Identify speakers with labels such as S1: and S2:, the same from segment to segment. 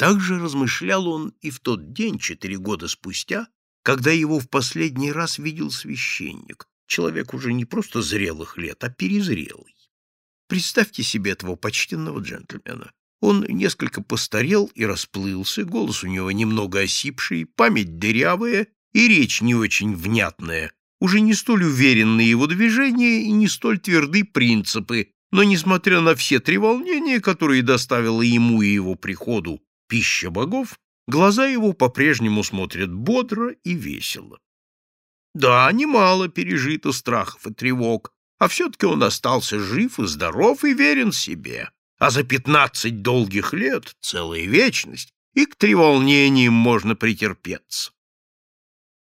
S1: Так же размышлял он и в тот день, четыре года спустя, когда его в последний раз видел священник, человек уже не просто зрелых лет, а перезрелый. Представьте себе этого почтенного джентльмена. Он несколько постарел и расплылся, голос у него немного осипший, память дырявая и речь не очень внятная, уже не столь уверенные его движения и не столь тверды принципы, но, несмотря на все треволнения, которые доставила ему и его приходу пища богов, глаза его по-прежнему смотрят бодро и весело. Да, немало пережито страхов и тревог, а все-таки он остался жив и здоров и верен себе. А за пятнадцать долгих лет, целая вечность, и к треволнениям можно претерпеться.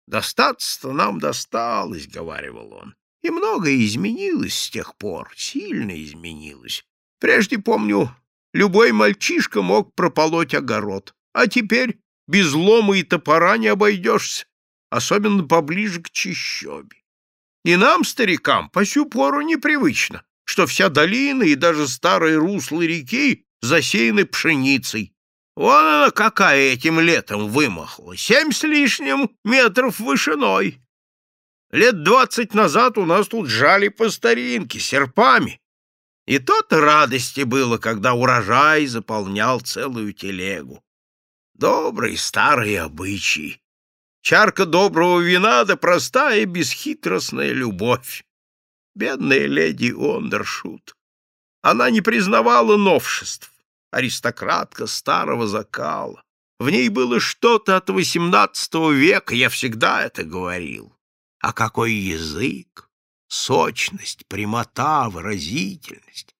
S1: «Достаться-то нам досталось», — говаривал он, — «и многое изменилось с тех пор, сильно изменилось. Прежде, помню, любой мальчишка мог прополоть огород, а теперь без лома и топора не обойдешься, особенно поближе к чищобе. И нам, старикам, по сю пору непривычно, что вся долина и даже старые руслы реки засеяны пшеницей. Вон она какая этим летом вымахла, семь с лишним метров вышиной. Лет двадцать назад у нас тут жали по старинке, серпами. И то-то радости было, когда урожай заполнял целую телегу. Добрые старые обычаи. Чарка доброго вина да простая бесхитростная любовь. Бедная леди Ондершут. Она не признавала новшеств. Аристократка старого закала. В ней было что-то от XVIII века, я всегда это говорил. А какой язык! Сочность, прямота, выразительность.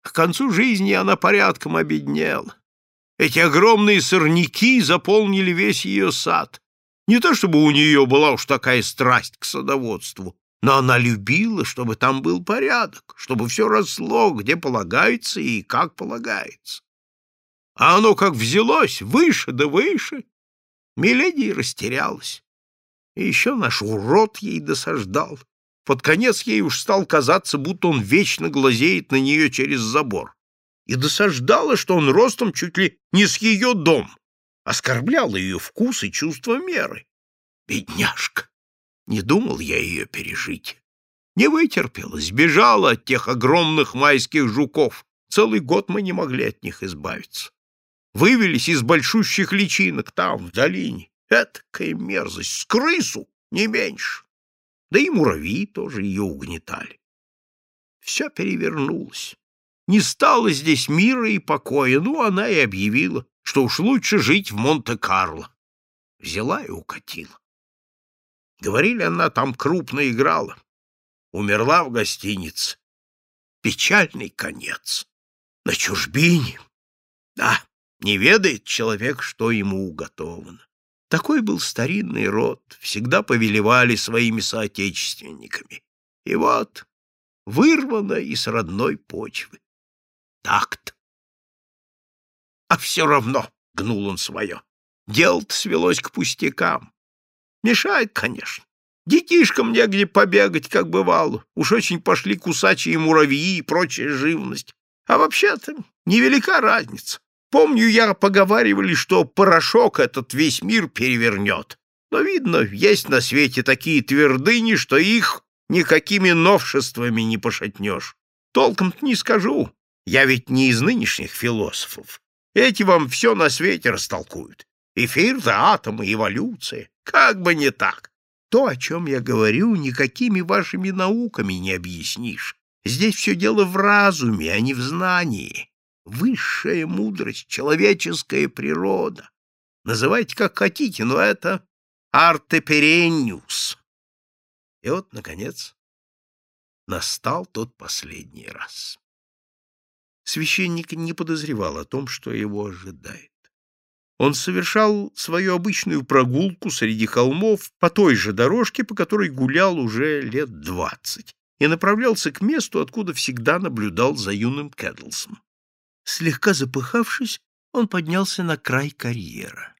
S1: К концу жизни она порядком обеднела. Эти огромные сорняки заполнили весь ее сад. Не то чтобы у нее была уж такая страсть к садоводству, но она любила, чтобы там был порядок, чтобы все росло, где полагается и как полагается. А оно как взялось, выше да выше. Миледи растерялась. И еще наш урод ей досаждал. Под конец ей уж стал казаться, будто он вечно глазеет на нее через забор. И досаждала, что он ростом чуть ли не с ее дом оскорбляла ее вкус и чувство меры. Бедняжка! Не думал я ее пережить. Не вытерпела, сбежала от тех огромных майских жуков. Целый год мы не могли от них избавиться. Вывелись из большущих личинок там, в долине. Этакая мерзость, с крысу, не меньше. Да и муравьи тоже ее угнетали. Все перевернулось. Не стало здесь мира и покоя, ну, она и объявила, что уж лучше жить в Монте-Карло. Взяла и укатила. Говорили, она там крупно играла. Умерла в гостинице. Печальный конец. На чужбине. Да, не ведает человек, что ему уготовано. Такой был старинный род, всегда повелевали своими соотечественниками. И вот вырвано из родной почвы. Так-то. А все равно, — гнул он свое, — дело-то свелось к пустякам. Мешает, конечно. Детишкам негде побегать, как бывало. Уж очень пошли кусачие муравьи и прочая живность. А вообще-то невелика разница. Помню, я поговаривали, что порошок этот весь мир перевернет. Но, видно, есть на свете такие твердыни, что их никакими новшествами не пошатнешь. Толком-то не скажу. Я ведь не из нынешних философов. Эти вам все на свете растолкуют. Эфир да атомы, эволюция. Как бы не так. То, о чем я говорю, никакими вашими науками не объяснишь. Здесь все дело в разуме, а не в знании. Высшая мудрость, человеческая природа. Называйте как хотите, но это артеперениус. И вот, наконец, настал тот последний раз. Священник не подозревал о том, что его ожидает. Он совершал свою обычную прогулку среди холмов по той же дорожке, по которой гулял уже лет двадцать, и направлялся к месту, откуда всегда наблюдал за юным Кэдлсом. Слегка запыхавшись, он поднялся на край карьера.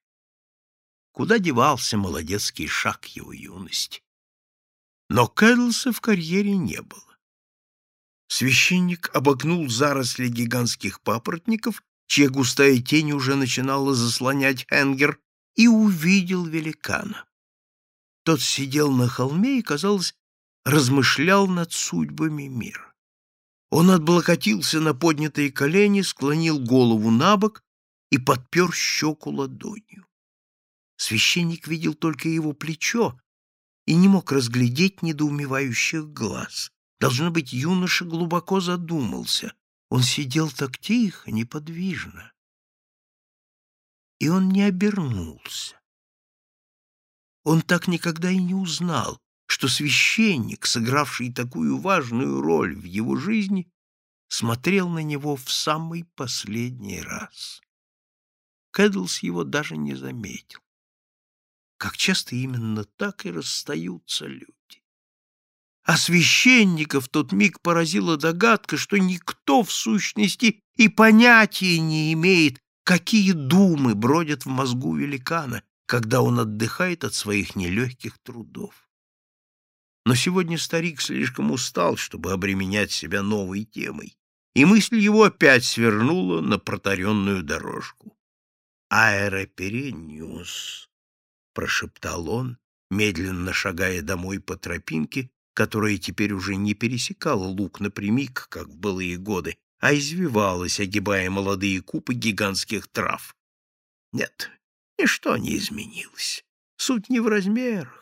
S1: Куда девался молодецкий шаг его юности? Но Кэдлса в карьере не было. Священник обогнул заросли гигантских папоротников чья густая тень уже начинала заслонять Хенгер, и увидел великана. Тот сидел на холме и, казалось, размышлял над судьбами мира. Он облокотился на поднятые колени, склонил голову на бок и подпер щеку ладонью. Священник видел только его плечо и не мог разглядеть недоумевающих глаз. Должно быть, юноша глубоко задумался. Он сидел так тихо, неподвижно. И он не обернулся. Он так никогда и не узнал, что священник, сыгравший такую важную роль в его жизни, смотрел на него в самый последний раз. Кэдлс его даже не заметил. Как часто именно так и расстаются люди. А священника в тот миг поразила догадка, что никто в сущности и понятия не имеет, какие думы бродят в мозгу великана, когда он отдыхает от своих нелегких трудов. Но сегодня старик слишком устал, чтобы обременять себя новой темой, и мысль его опять свернула на протаренную дорожку. «Аэроперениус», — прошептал он, медленно шагая домой по тропинке, которая теперь уже не пересекала луг напрямик, как в былые годы, а извивалась, огибая молодые купы гигантских трав. Нет, Ничто не изменилось. Суть не в размерах.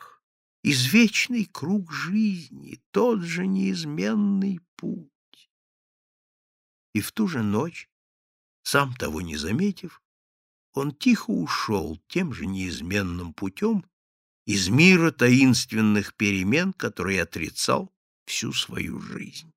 S1: Извечный круг жизни, тот же неизменный путь. И в ту же ночь, сам того не заметив, он тихо ушел тем же неизменным путем из мира таинственных перемен, который отрицал всю свою жизнь.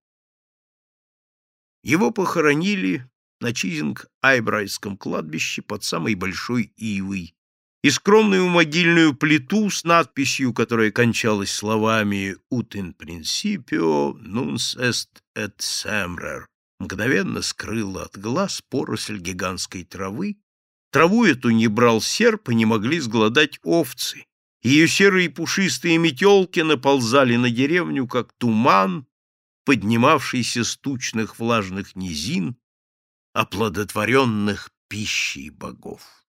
S1: Его похоронили на Чизинг-Айбрайском кладбище под самой большой ивой, и скромную могильную плиту с надписью, которая кончалась словами «Ut in principio nuns est et semrer», мгновенно скрыла от глаз поросль гигантской травы. Траву эту не брал серп и не могли сгладать овцы. Ее серые пушистые метелки наползали на деревню, как туман, поднимавшийся с тучных влажных низин, оплодотворенных пищей богов.